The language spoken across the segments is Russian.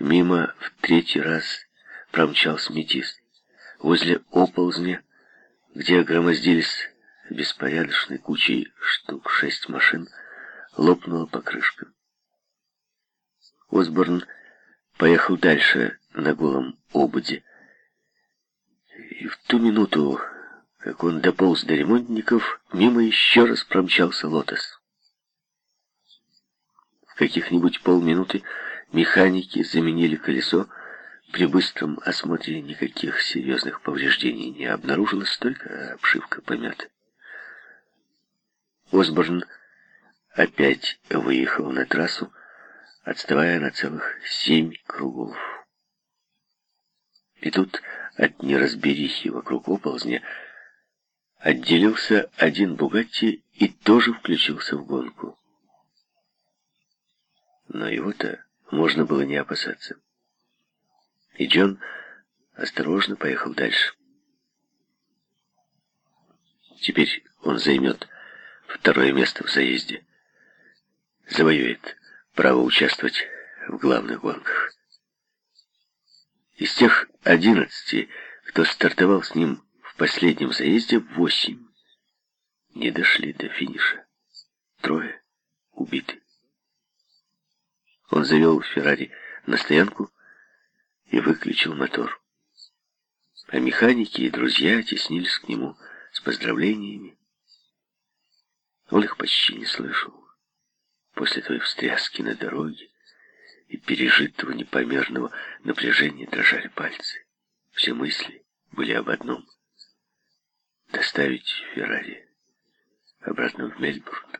Мимо в третий раз промчался метис. Возле оползня, где громоздились беспорядочной кучей штук шесть машин, лопнула покрышка. Осборн поехал дальше на голом ободе. И в ту минуту, как он дополз до ремонтников, мимо еще раз промчался «Лотос». В каких-нибудь полминуты механики заменили колесо, при быстром осмотре никаких серьезных повреждений не обнаружилось, только обшивка помята. Осборн опять выехал на трассу, отставая на целых семь кругов. И тут от неразберихи вокруг оползня отделился один Бугатти и тоже включился в гонку. Но его-то можно было не опасаться. И Джон осторожно поехал дальше. Теперь он займет второе место в заезде. Завоюет право участвовать в главных гонках. Из тех одиннадцати, кто стартовал с ним в последнем заезде, восемь не дошли до финиша. Трое убиты. Он завел Феррари на стоянку и выключил мотор. А механики и друзья теснились к нему с поздравлениями. Он их почти не слышал. После той встряски на дороге и пережитого непомерного напряжения дрожали пальцы. Все мысли были об одном — доставить Феррари обратно в Мельбурн,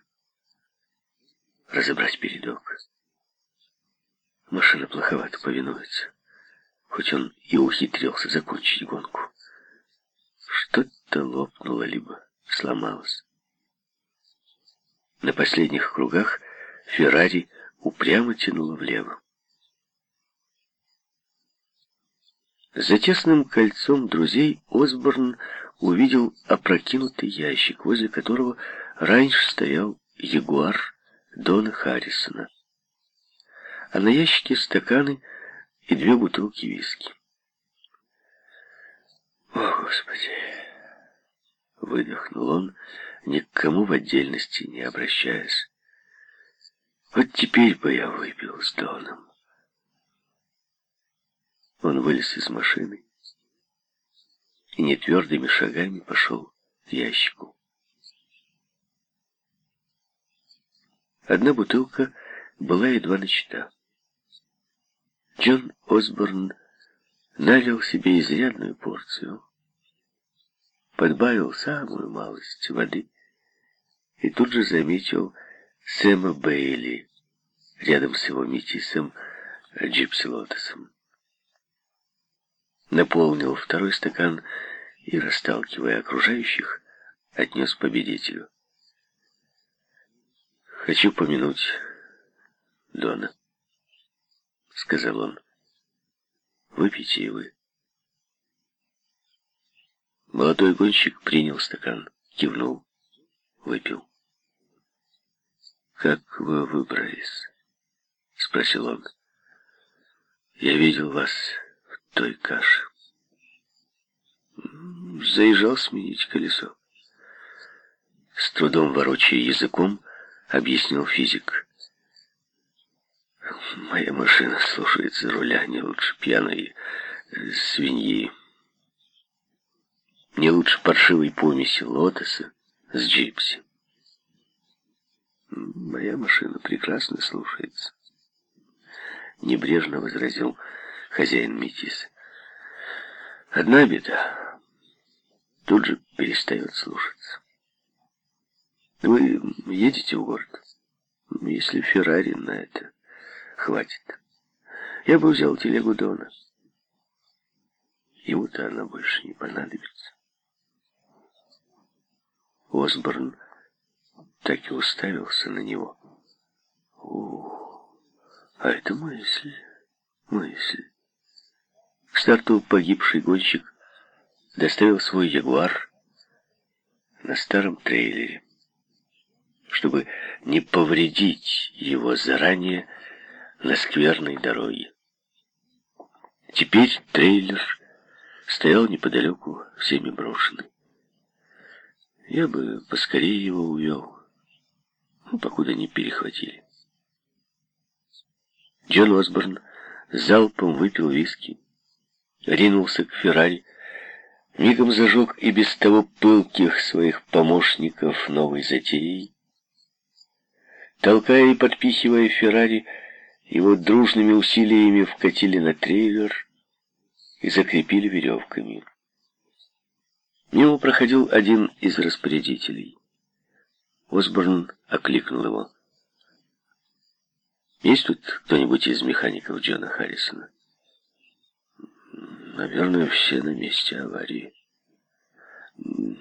разобрать передок. Машина плоховато повинуется, хоть он и ухитрился закончить гонку. Что-то лопнуло, либо сломалось. На последних кругах Феррари упрямо тянуло влево. За тесным кольцом друзей Осборн увидел опрокинутый ящик, возле которого раньше стоял ягуар Дона Харрисона а на ящике стаканы и две бутылки виски. «О, Господи!» — выдохнул он, ни к кому в отдельности не обращаясь. «Вот теперь бы я выпил с Доном». Он вылез из машины и нетвердыми шагами пошел к ящику. Одна бутылка была едва начата. Джон Осборн налил себе изрядную порцию, подбавил самую малость воды и тут же заметил Сэма Бейли рядом с его метисом Джипси Лотосом. Наполнил второй стакан и, расталкивая окружающих, отнес победителю. «Хочу помянуть Дона» сказал он. Выпейте вы. Молодой гонщик принял стакан, кивнул, выпил. «Как вы выбрались?» — спросил он. «Я видел вас в той каше». Заезжал сменить колесо. С трудом ворочая языком, объяснил физик. Моя машина слушается руля не лучше пьяной э, свиньи. Не лучше паршивой помеси лотоса с джипси. Моя машина прекрасно слушается. Небрежно возразил хозяин метис. Одна беда. Тут же перестает слушаться. Вы едете в город? Если Феррари на это Хватит. Я бы взял телегу Дона. Ему-то она больше не понадобится. Осборн так и уставился на него. О, а это мысль, мысль. К старту погибший гонщик доставил свой ягуар на старом трейлере. Чтобы не повредить его заранее, на скверной дороге. Теперь трейлер стоял неподалеку, всеми брошенный. Я бы поскорее его увел, ну, покуда не перехватили. Джон Осборн залпом выпил виски, ринулся к Феррари, мигом зажег и без того пылких своих помощников новой затеей. Толкая и подпихивая Феррари, его дружными усилиями вкатили на трейлер и закрепили веревками. Мимо проходил один из распорядителей. Осборн окликнул его. «Есть тут кто-нибудь из механиков Джона Харрисона?» «Наверное, все на месте аварии.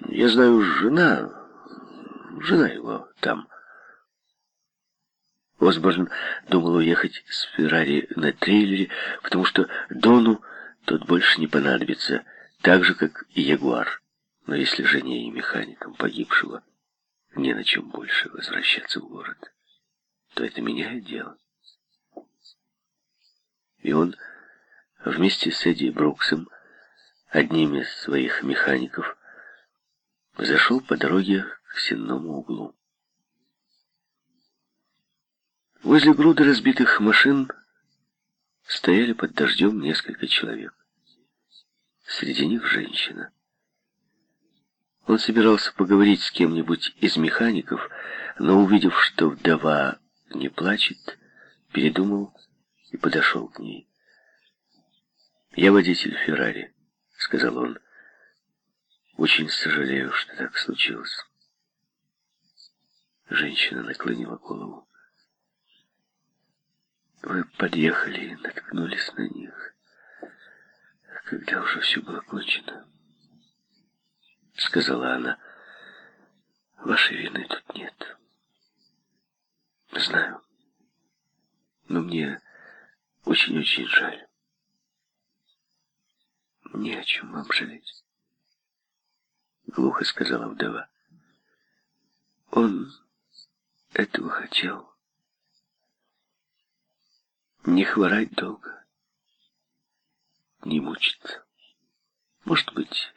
Я знаю, жена... Жена его там...» Осборн думал уехать с Феррари на трейлере, потому что Дону тот больше не понадобится, так же, как и Ягуар. Но если жене и механикам погибшего не на чем больше возвращаться в город, то это меняет дело. И он вместе с Эдди Бруксом, одним из своих механиков, зашел по дороге к сенному углу. Возле груды разбитых машин стояли под дождем несколько человек. Среди них женщина. Он собирался поговорить с кем-нибудь из механиков, но, увидев, что вдова не плачет, передумал и подошел к ней. «Я водитель Феррари», — сказал он. «Очень сожалею, что так случилось». Женщина наклонила голову. Вы подъехали и наткнулись на них, когда уже все было кончено. Сказала она, вашей вины тут нет. Знаю, но мне очень-очень жаль. Не о чем вам жалеть. Глухо сказала вдова. Он этого хотел. Не хворать долго, не мучиться. Может быть,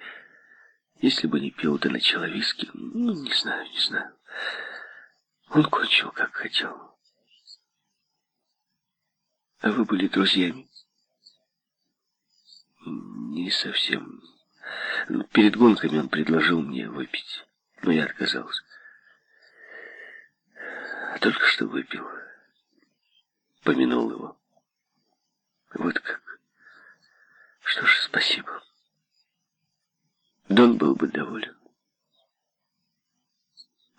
если бы не пил, да начала виски, ну, не знаю, не знаю. Он кончил, как хотел. А вы были друзьями? Не совсем. Перед гонками он предложил мне выпить, но я отказался. Только что выпил помянул его. Вот как. Что ж, спасибо. Дон был бы доволен.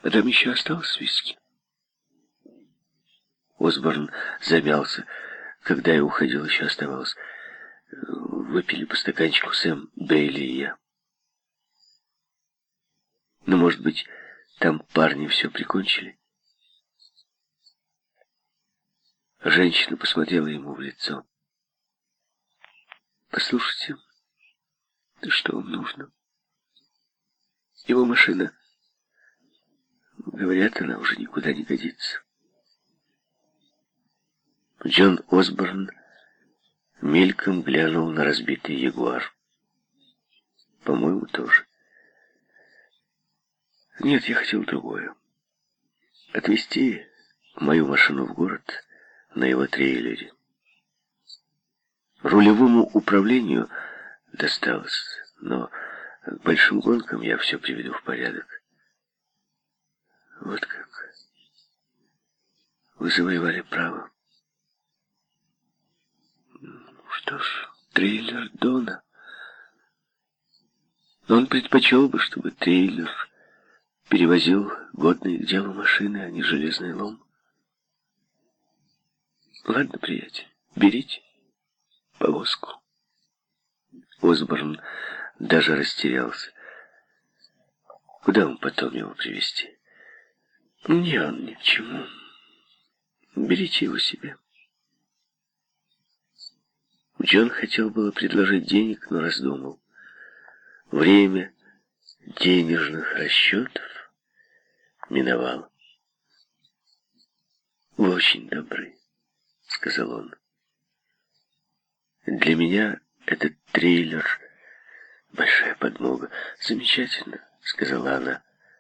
А там еще осталось виски? Осборн замялся. Когда я уходил, еще оставалось. Выпили по стаканчику Сэм, Бейли и я. Ну, может быть, там парни все прикончили? Женщина посмотрела ему в лицо. «Послушайте, что вам нужно? Его машина, говорят, она уже никуда не годится». Джон Осборн мельком глянул на разбитый ягуар. По-моему, тоже. Нет, я хотел другое. Отвезти мою машину в город на его трейлере. Рулевому управлению досталось, но к большим гонкам я все приведу в порядок. Вот как. Вы завоевали право. Что ж, трейлер Дона. Но он предпочел бы, чтобы трейлер перевозил годные к делу машины, а не железный лом. Ладно, приятель, берите повозку. Осборн даже растерялся. Куда он потом его привезти? Не он ни к чему. Берите его себе. Джон хотел было предложить денег, но раздумал. Время денежных расчетов миновало. Вы очень добры сказал он. Для меня Этот трейлер — большая подмога. Замечательно, сказала она.